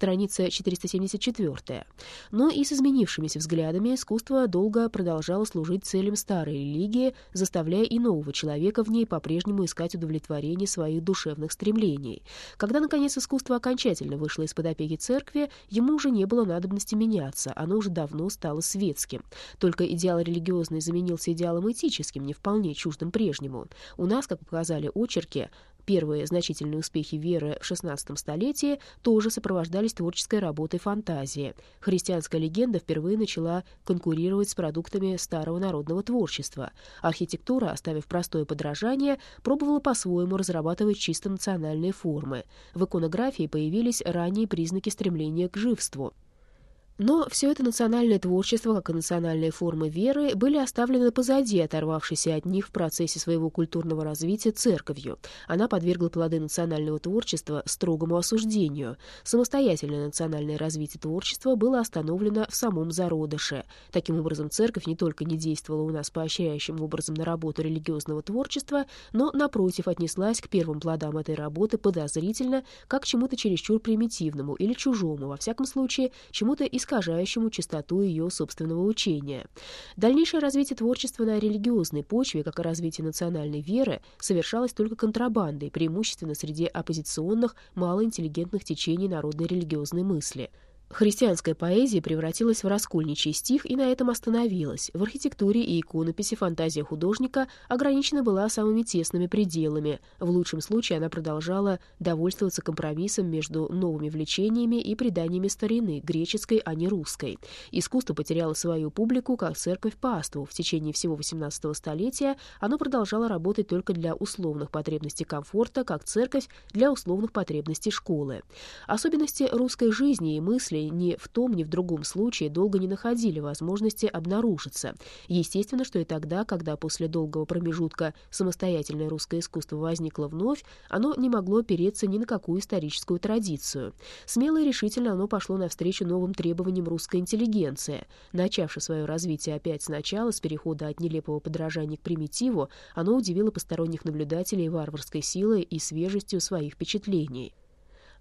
страница 474. Но и с изменившимися взглядами искусство долго продолжало служить целям старой религии, заставляя и нового человека в ней по-прежнему искать удовлетворение своих душевных стремлений. Когда, наконец, искусство окончательно вышло из-под опеки церкви, ему уже не было надобности меняться, оно уже давно стало светским. Только идеал религиозный заменился идеалом этическим, не вполне чуждым прежнему. У нас, как показали очерки, Первые значительные успехи веры в XVI столетии тоже сопровождались творческой работой фантазии. Христианская легенда впервые начала конкурировать с продуктами старого народного творчества. Архитектура, оставив простое подражание, пробовала по-своему разрабатывать чисто национальные формы. В иконографии появились ранние признаки стремления к живству. Но все это национальное творчество, как и национальные формы веры, были оставлены позади, оторвавшись от них в процессе своего культурного развития церковью. Она подвергла плоды национального творчества строгому осуждению. Самостоятельное национальное развитие творчества было остановлено в самом зародыше. Таким образом, церковь не только не действовала у нас поощряющим образом на работу религиозного творчества, но, напротив, отнеслась к первым плодам этой работы подозрительно, как к чему-то чересчур примитивному или чужому, во всяком случае, чему-то иск искажающему чистоту ее собственного учения. Дальнейшее развитие творчества на религиозной почве, как и развитие национальной веры, совершалось только контрабандой, преимущественно среди оппозиционных, малоинтеллигентных течений народной религиозной мысли – Христианская поэзия превратилась в раскольничий стих и на этом остановилась. В архитектуре и иконописи фантазия художника ограничена была самыми тесными пределами. В лучшем случае она продолжала довольствоваться компромиссом между новыми влечениями и преданиями старины, греческой, а не русской. Искусство потеряло свою публику, как церковь-паству. В течение всего XVIII столетия оно продолжало работать только для условных потребностей комфорта, как церковь для условных потребностей школы. Особенности русской жизни и мысли ни в том, ни в другом случае долго не находили возможности обнаружиться. Естественно, что и тогда, когда после долгого промежутка самостоятельное русское искусство возникло вновь, оно не могло опереться ни на какую историческую традицию. Смело и решительно оно пошло навстречу новым требованиям русской интеллигенции. Начавши свое развитие опять сначала, с перехода от нелепого подражания к примитиву, оно удивило посторонних наблюдателей варварской силой и свежестью своих впечатлений.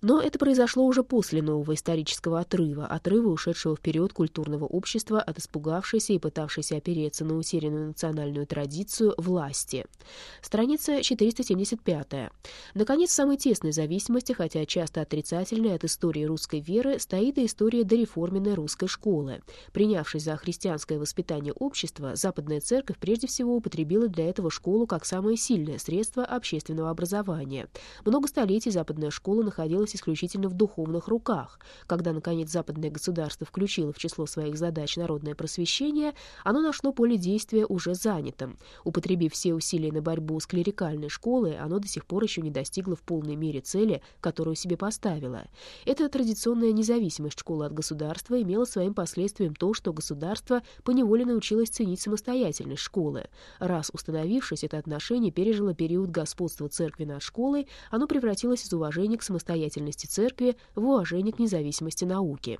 Но это произошло уже после нового исторического отрыва, отрыва, ушедшего вперед культурного общества от испугавшейся и пытавшейся опереться на утерянную национальную традицию власти. Страница 475. Наконец, в самой тесной зависимости, хотя часто отрицательной от истории русской веры, стоит и история дореформенной русской школы. Принявшись за христианское воспитание общества, Западная Церковь прежде всего употребила для этого школу как самое сильное средство общественного образования. Много столетий Западная школа находилась находилось исключительно в духовных руках. Когда, наконец, западное государство включило в число своих задач народное просвещение, оно нашло поле действия уже занятым. Употребив все усилия на борьбу с клерикальной школой, оно до сих пор еще не достигло в полной мере цели, которую себе поставило. Эта традиционная независимость школы от государства имела своим последствием то, что государство поневоле научилось ценить самостоятельность школы. Раз установившись, это отношение пережило период господства церкви над школой, оно превратилось из уважения к самостоятельности деятельности церкви в уважение к независимости науки.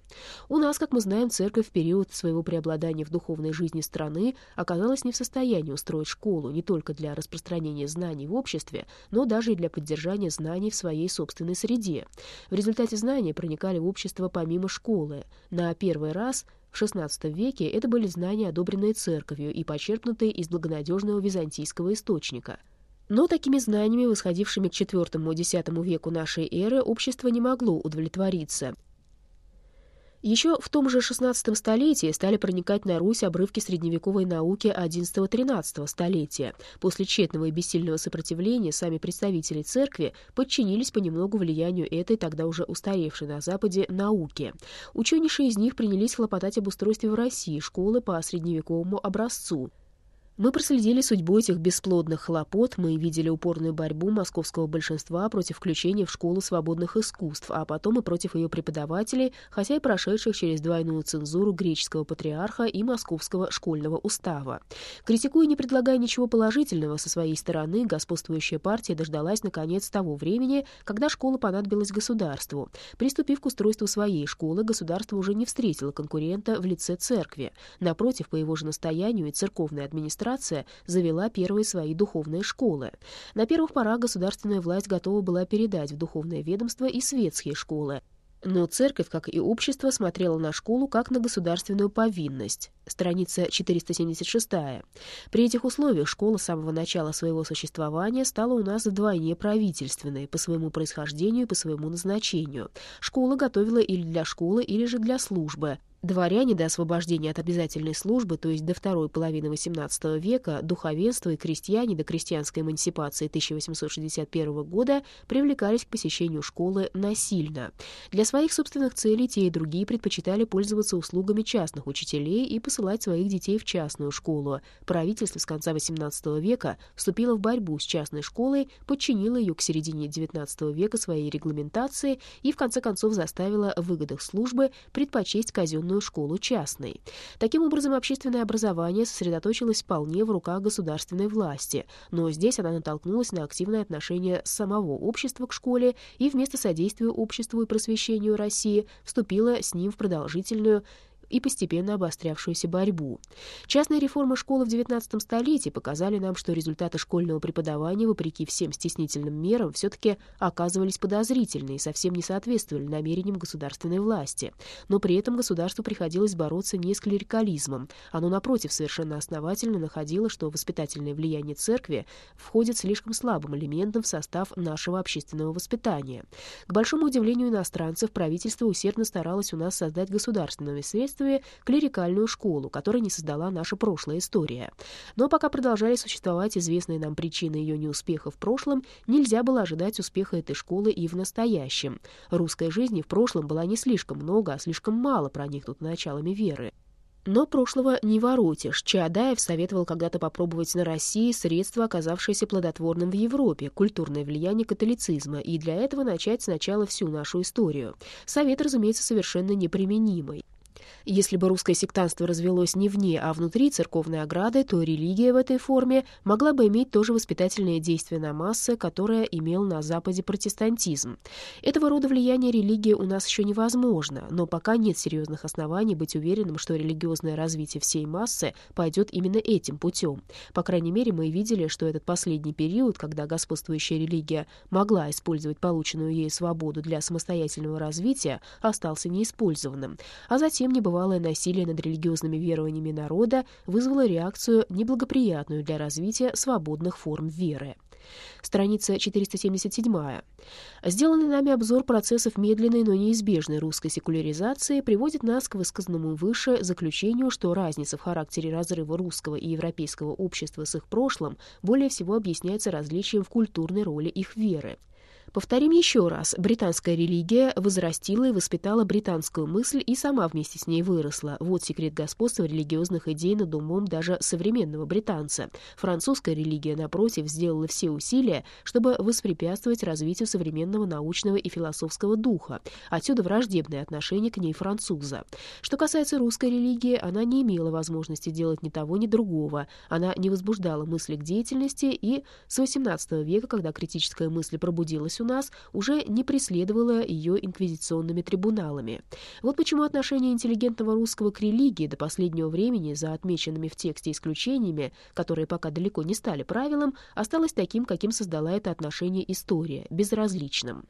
У нас, как мы знаем, церковь в период своего преобладания в духовной жизни страны оказалась не в состоянии устроить школу не только для распространения знаний в обществе, но даже и для поддержания знаний в своей собственной среде. В результате знания проникали в общество помимо школы. На первый раз в XVI веке это были знания, одобренные церковью и почерпнутые из благонадежного византийского источника — но такими знаниями, восходившими к IV-X веку нашей эры, общество не могло удовлетвориться. Еще в том же XVI столетии стали проникать на Русь обрывки средневековой науки XI-XIII столетия. После тщетного и бессильного сопротивления сами представители церкви подчинились понемногу влиянию этой, тогда уже устаревшей на Западе, науки. Ученейшие из них принялись хлопотать об устройстве в России школы по средневековому образцу. Мы проследили судьбу этих бесплодных хлопот, мы видели упорную борьбу московского большинства против включения в школу свободных искусств, а потом и против ее преподавателей, хотя и прошедших через двойную цензуру греческого патриарха и московского школьного устава. Критикуя не предлагая ничего положительного со своей стороны, господствующая партия дождалась, наконец, того времени, когда школа понадобилась государству. Приступив к устройству своей школы, государство уже не встретило конкурента в лице церкви. Напротив, по его же настоянию и церковной администрации администрация завела первые свои духовные школы. На первых порах государственная власть готова была передать в духовное ведомство и светские школы. Но церковь, как и общество, смотрела на школу как на государственную повинность. Страница 476. При этих условиях школа с самого начала своего существования стала у нас вдвойне правительственной по своему происхождению и по своему назначению. Школа готовила или для школы, или же для службы. Дворяне до освобождения от обязательной службы, то есть до второй половины XVIII века, духовенство и крестьяне до крестьянской эмансипации 1861 года привлекались к посещению школы насильно. Для своих собственных целей те и другие предпочитали пользоваться услугами частных учителей и посылать своих детей в частную школу. Правительство с конца XVIII века вступило в борьбу с частной школой, подчинило ее к середине XIX века своей регламентации и в конце концов заставило в выгодах службы предпочесть казенную военную школу частной. Таким образом, общественное образование сосредоточилось вполне в руках государственной власти, но здесь она натолкнулась на активное отношение самого общества к школе и вместо содействия обществу и просвещению России вступила с ним в продолжительную и постепенно обострявшуюся борьбу. Частные реформы школы в XIX столетии показали нам, что результаты школьного преподавания, вопреки всем стеснительным мерам, все-таки оказывались подозрительны и совсем не соответствовали намерениям государственной власти. Но при этом государству приходилось бороться не с клерикализмом. Оно, напротив, совершенно основательно находило, что воспитательное влияние церкви входит слишком слабым элементом в состав нашего общественного воспитания. К большому удивлению иностранцев, правительство усердно старалось у нас создать государственными средствами следствие, клерикальную школу, которую не создала наша прошлая история. Но пока продолжали существовать известные нам причины ее неуспеха в прошлом, нельзя было ожидать успеха этой школы и в настоящем. Русской жизни в прошлом была не слишком много, а слишком мало проникнут началами веры. Но прошлого не воротишь. Чаадаев советовал когда-то попробовать на России средства, оказавшиеся плодотворным в Европе, культурное влияние католицизма, и для этого начать сначала всю нашу историю. Совет, разумеется, совершенно неприменимый. Если бы русское сектантство развелось не вне, а внутри церковной ограды, то религия в этой форме могла бы иметь то же воспитательное действие на массы, которое имел на Западе протестантизм. Этого рода влияние религии у нас еще невозможно, но пока нет серьезных оснований быть уверенным, что религиозное развитие всей массы пойдет именно этим путем. По крайней мере, мы видели, что этот последний период, когда господствующая религия могла использовать полученную ей свободу для самостоятельного развития, остался неиспользованным. А затем небывалое насилие над религиозными верованиями народа вызвало реакцию, неблагоприятную для развития свободных форм веры. Страница 477. Сделанный нами обзор процессов медленной, но неизбежной русской секуляризации приводит нас к высказанному выше заключению, что разница в характере разрыва русского и европейского общества с их прошлым более всего объясняется различием в культурной роли их веры. Повторим еще раз, британская религия возрастила и воспитала британскую мысль и сама вместе с ней выросла. Вот секрет господства религиозных идей над умом даже современного британца. Французская религия, напротив, сделала все усилия, чтобы воспрепятствовать развитию современного научного и философского духа. Отсюда враждебное отношение к ней француза. Что касается русской религии, она не имела возможности делать ни того, ни другого. Она не возбуждала мысли к деятельности, и с XVIII века, когда критическая мысль пробудилась у нас, уже не преследовала ее инквизиционными трибуналами. Вот почему отношение интеллигентного русского к религии до последнего времени, за отмеченными в тексте исключениями, которые пока далеко не стали правилом, осталось таким, каким создала это отношение история, безразличным.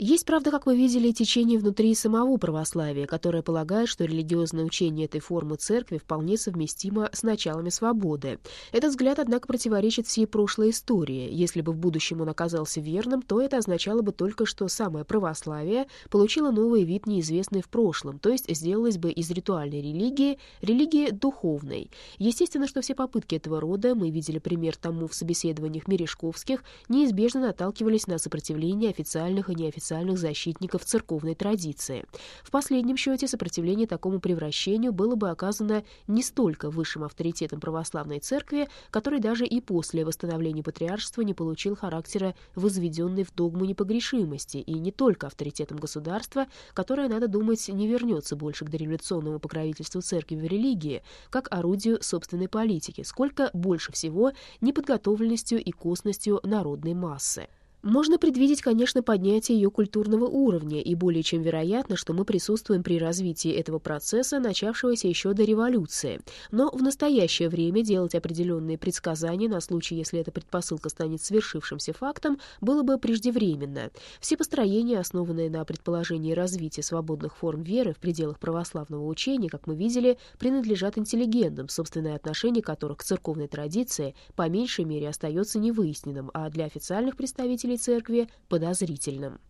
Есть, правда, как вы видели, течение внутри самого православия, которое полагает, что религиозное учение этой формы церкви вполне совместимо с началами свободы. Этот взгляд, однако, противоречит всей прошлой истории. Если бы в будущем он оказался верным, то это означало бы только, что самое православие получило новый вид, неизвестный в прошлом, то есть сделалось бы из ритуальной религии религией духовной. Естественно, что все попытки этого рода, мы видели пример тому в собеседованиях Мережковских, неизбежно наталкивались на сопротивление официальных и неофициальных официальных защитников церковной традиции. В последнем счете сопротивление такому превращению было бы оказано не столько высшим авторитетом православной церкви, который даже и после восстановления патриаршества не получил характера возведенной в догму непогрешимости, и не только авторитетом государства, которое, надо думать, не вернется больше к дореволюционному покровительству церкви в религии, как орудию собственной политики, сколько больше всего неподготовленностью и косностью народной массы. Можно предвидеть, конечно, поднятие ее культурного уровня, и более чем вероятно, что мы присутствуем при развитии этого процесса, начавшегося еще до революции. Но в настоящее время делать определенные предсказания на случай, если эта предпосылка станет свершившимся фактом, было бы преждевременно. Все построения, основанные на предположении развития свободных форм веры в пределах православного учения, как мы видели, принадлежат интеллигентам, собственное отношение которых к церковной традиции по меньшей мере остается невыясненным, а для официальных представителей служителей церкви подозрительным.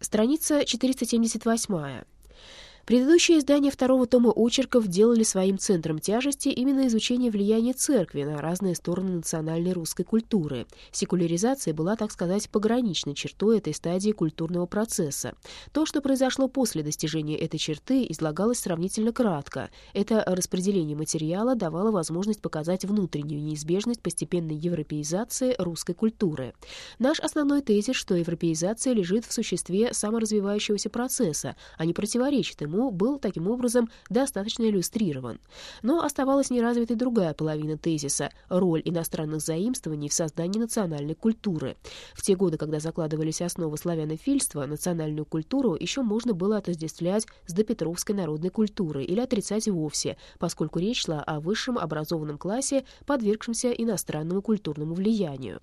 Страница 478. Предыдущие издания второго тома очерков делали своим центром тяжести именно изучение влияния церкви на разные стороны национальной русской культуры. Секуляризация была, так сказать, пограничной чертой этой стадии культурного процесса. То, что произошло после достижения этой черты, излагалось сравнительно кратко. Это распределение материала давало возможность показать внутреннюю неизбежность постепенной европеизации русской культуры. Наш основной тезис, что европеизация лежит в существе саморазвивающегося процесса, а не противоречит ему, ему был таким образом достаточно иллюстрирован. Но оставалась неразвитой другая половина тезиса — роль иностранных заимствований в создании национальной культуры. В те годы, когда закладывались основы славянофильства, национальную культуру еще можно было отождествлять с допетровской народной культурой или отрицать вовсе, поскольку речь шла о высшем образованном классе, подвергшемся иностранному культурному влиянию.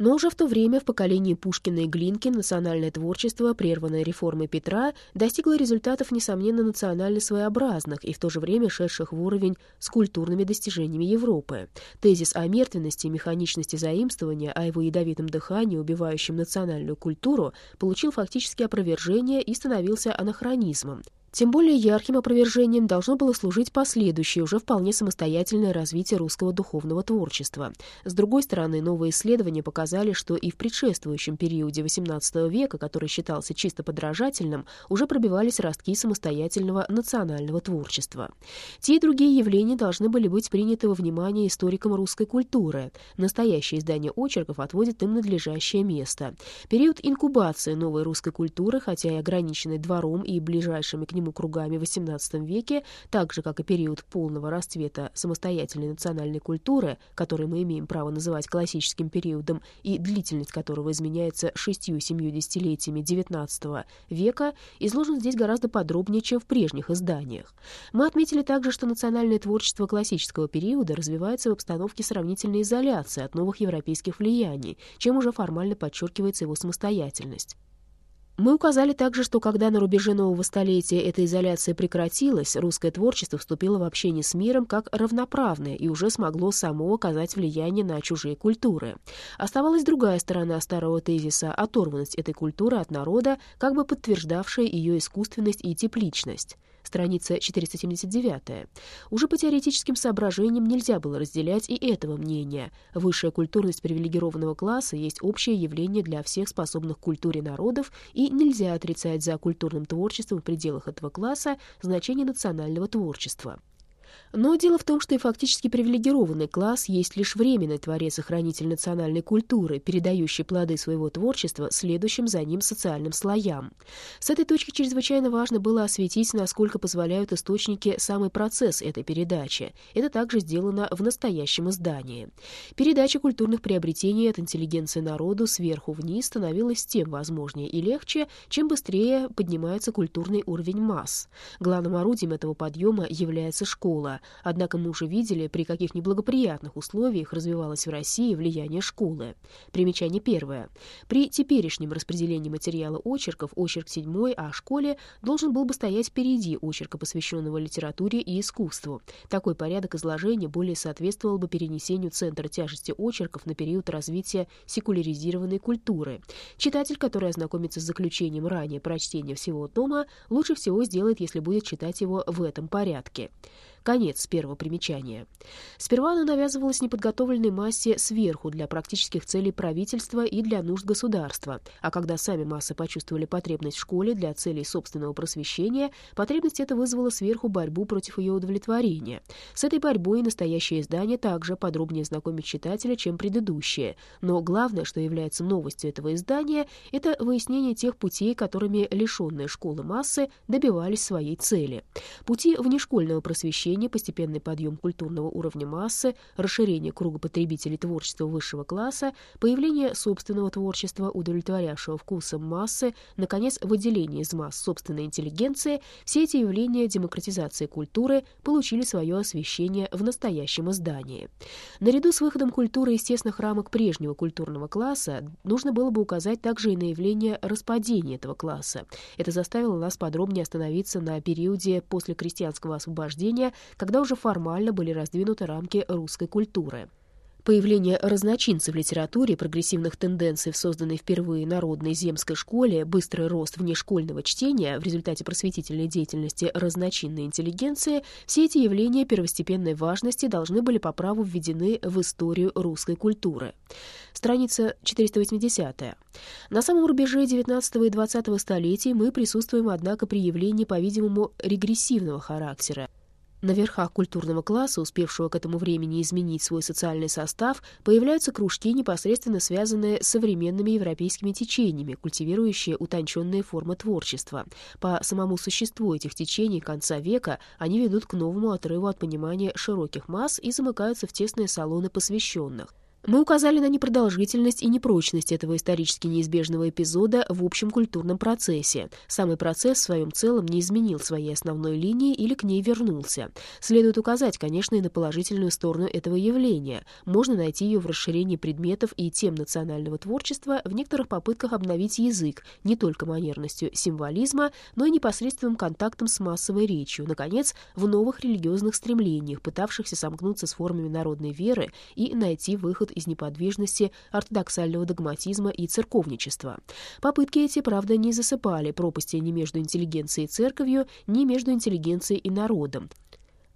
Но уже в то время в поколении Пушкина и Глинки национальное творчество, прерванное реформой Петра, достигло результатов, несомненно, национально своеобразных и в то же время шедших в уровень с культурными достижениями Европы. Тезис о мертвенности и механичности заимствования, о его ядовитом дыхании, убивающем национальную культуру, получил фактически опровержение и становился анахронизмом. Тем более ярким опровержением должно было служить последующее, уже вполне самостоятельное развитие русского духовного творчества. С другой стороны, новые исследования показали, что и в предшествующем периоде XVIII века, который считался чисто подражательным, уже пробивались ростки самостоятельного национального творчества. Те и другие явления должны были быть приняты во внимание историкам русской культуры. Настоящее издание очерков отводит им надлежащее место. Период инкубации новой русской культуры, хотя и ограниченный двором и ближайшими к нему нему кругами в XVIII веке, так же, как и период полного расцвета самостоятельной национальной культуры, который мы имеем право называть классическим периодом и длительность которого изменяется шестью-семью десятилетиями XIX века, изложен здесь гораздо подробнее, чем в прежних изданиях. Мы отметили также, что национальное творчество классического периода развивается в обстановке сравнительной изоляции от новых европейских влияний, чем уже формально подчеркивается его самостоятельность. Мы указали также, что когда на рубеже нового столетия эта изоляция прекратилась, русское творчество вступило в общение с миром как равноправное и уже смогло само оказать влияние на чужие культуры. Оставалась другая сторона старого тезиса — оторванность этой культуры от народа, как бы подтверждавшая ее искусственность и тепличность страница 479. Уже по теоретическим соображениям нельзя было разделять и этого мнения. Высшая культурность привилегированного класса есть общее явление для всех способных к культуре народов, и нельзя отрицать за культурным творчеством в пределах этого класса значение национального творчества. Но дело в том, что и фактически привилегированный класс есть лишь временный творец и хранитель национальной культуры, передающий плоды своего творчества следующим за ним социальным слоям. С этой точки чрезвычайно важно было осветить, насколько позволяют источники самый процесс этой передачи. Это также сделано в настоящем издании. Передача культурных приобретений от интеллигенции народу сверху вниз становилась тем возможнее и легче, чем быстрее поднимается культурный уровень масс. Главным орудием этого подъема является школа, однако мы уже видели, при каких неблагоприятных условиях развивалось в России влияние школы. Примечание первое. При теперешнем распределении материала очерков очерк седьмой о школе должен был бы стоять впереди очерка, посвященного литературе и искусству. Такой порядок изложения более соответствовал бы перенесению центра тяжести очерков на период развития секуляризированной культуры. Читатель, который ознакомится с заключением ранее прочтения всего тома, лучше всего сделает, если будет читать его в этом порядке. Конец первого примечания. Сперва оно навязывалось неподготовленной массе сверху для практических целей правительства и для нужд государства, а когда сами массы почувствовали потребность в школе для целей собственного просвещения, потребность эта вызвала сверху борьбу против ее удовлетворения. С этой борьбой настоящее издание также подробнее знакомит читателя, чем предыдущее, но главное, что является новостью этого издания, это выяснение тех путей, которыми лишенные школы массы добивались своей цели. Пути внешкольного просвещения просвещение, постепенный подъем культурного уровня массы, расширение круга потребителей творчества высшего класса, появление собственного творчества, удовлетворявшего вкусом массы, наконец, выделение из масс собственной интеллигенции, все эти явления демократизации культуры получили свое освещение в настоящем издании. Наряду с выходом культуры из тесных рамок прежнего культурного класса нужно было бы указать также и на явление распадения этого класса. Это заставило нас подробнее остановиться на периоде после крестьянского освобождения, когда уже формально были раздвинуты рамки русской культуры. Появление разночинцев в литературе, прогрессивных тенденций в созданной впервые народной земской школе, быстрый рост внешкольного чтения в результате просветительной деятельности разночинной интеллигенции – все эти явления первостепенной важности должны были по праву введены в историю русской культуры. Страница 480. На самом рубеже XIX и XX столетий мы присутствуем, однако, при явлении, по-видимому, регрессивного характера. На верхах культурного класса, успевшего к этому времени изменить свой социальный состав, появляются кружки, непосредственно связанные с современными европейскими течениями, культивирующие утонченные формы творчества. По самому существу этих течений конца века они ведут к новому отрыву от понимания широких масс и замыкаются в тесные салоны посвященных. Мы указали на непродолжительность и непрочность этого исторически неизбежного эпизода в общем культурном процессе. Самый процесс в своем целом не изменил своей основной линии или к ней вернулся. Следует указать, конечно, и на положительную сторону этого явления. Можно найти ее в расширении предметов и тем национального творчества в некоторых попытках обновить язык не только манерностью символизма, но и непосредственным контактом с массовой речью, наконец, в новых религиозных стремлениях, пытавшихся сомкнуться с формами народной веры и найти выход из неподвижности, ортодоксального догматизма и церковничества. Попытки эти, правда, не засыпали пропасти ни между интеллигенцией и церковью, ни между интеллигенцией и народом.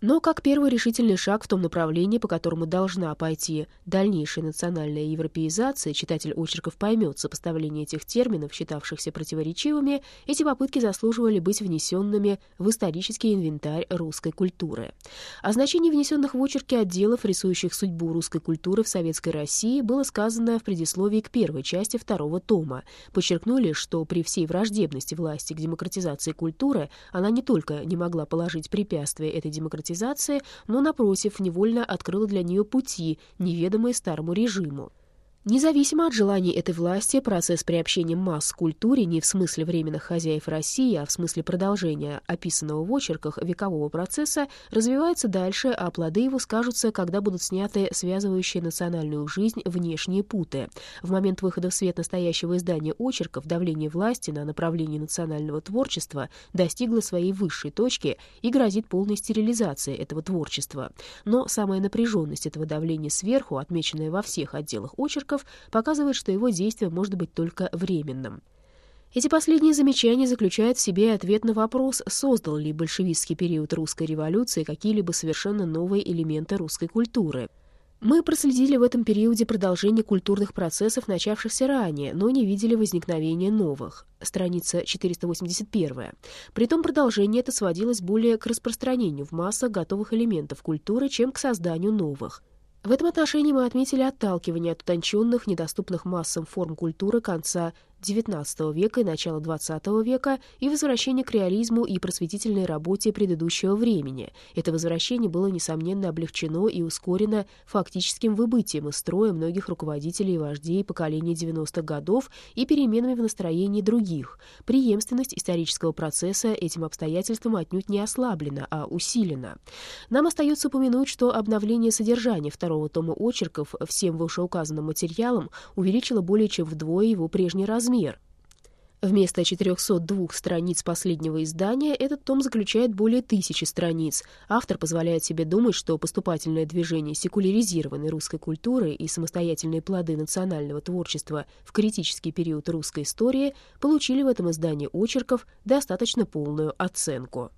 Но как первый решительный шаг в том направлении, по которому должна пойти дальнейшая национальная европеизация, читатель очерков поймет сопоставление этих терминов, считавшихся противоречивыми, эти попытки заслуживали быть внесенными в исторический инвентарь русской культуры. О значении внесенных в очерки отделов, рисующих судьбу русской культуры в Советской России, было сказано в предисловии к первой части второго тома. Подчеркнули, что при всей враждебности власти к демократизации культуры она не только не могла положить препятствия этой демократизации, демократизации, но, напротив, невольно открыла для нее пути, неведомые старому режиму. Независимо от желаний этой власти, процесс приобщения масс к культуре не в смысле временных хозяев России, а в смысле продолжения описанного в очерках векового процесса развивается дальше, а плоды его скажутся, когда будут сняты связывающие национальную жизнь внешние путы. В момент выхода в свет настоящего издания очерков давление власти на направление национального творчества достигло своей высшей точки и грозит полной стерилизацией этого творчества. Но самая напряженность этого давления сверху, отмеченная во всех отделах очерков, источников показывает, что его действие может быть только временным. Эти последние замечания заключают в себе ответ на вопрос, создал ли большевистский период русской революции какие-либо совершенно новые элементы русской культуры. Мы проследили в этом периоде продолжение культурных процессов, начавшихся ранее, но не видели возникновения новых. Страница 481. Притом продолжение это сводилось более к распространению в массах готовых элементов культуры, чем к созданию новых. В этом отношении мы отметили отталкивание от утонченных, недоступных массам форм культуры конца XIX века и начала XX века и возвращение к реализму и просветительной работе предыдущего времени. Это возвращение было, несомненно, облегчено и ускорено фактическим выбытием из строя многих руководителей и вождей поколения 90-х годов и переменами в настроении других. Преемственность исторического процесса этим обстоятельством отнюдь не ослаблена, а усилена. Нам остается упомянуть, что обновление содержания второго тома очерков всем вышеуказанным материалом увеличило более чем вдвое его прежний размер, размер. Вместо 402 страниц последнего издания этот том заключает более тысячи страниц. Автор позволяет себе думать, что поступательное движение секуляризированной русской культуры и самостоятельные плоды национального творчества в критический период русской истории получили в этом издании очерков достаточно полную оценку.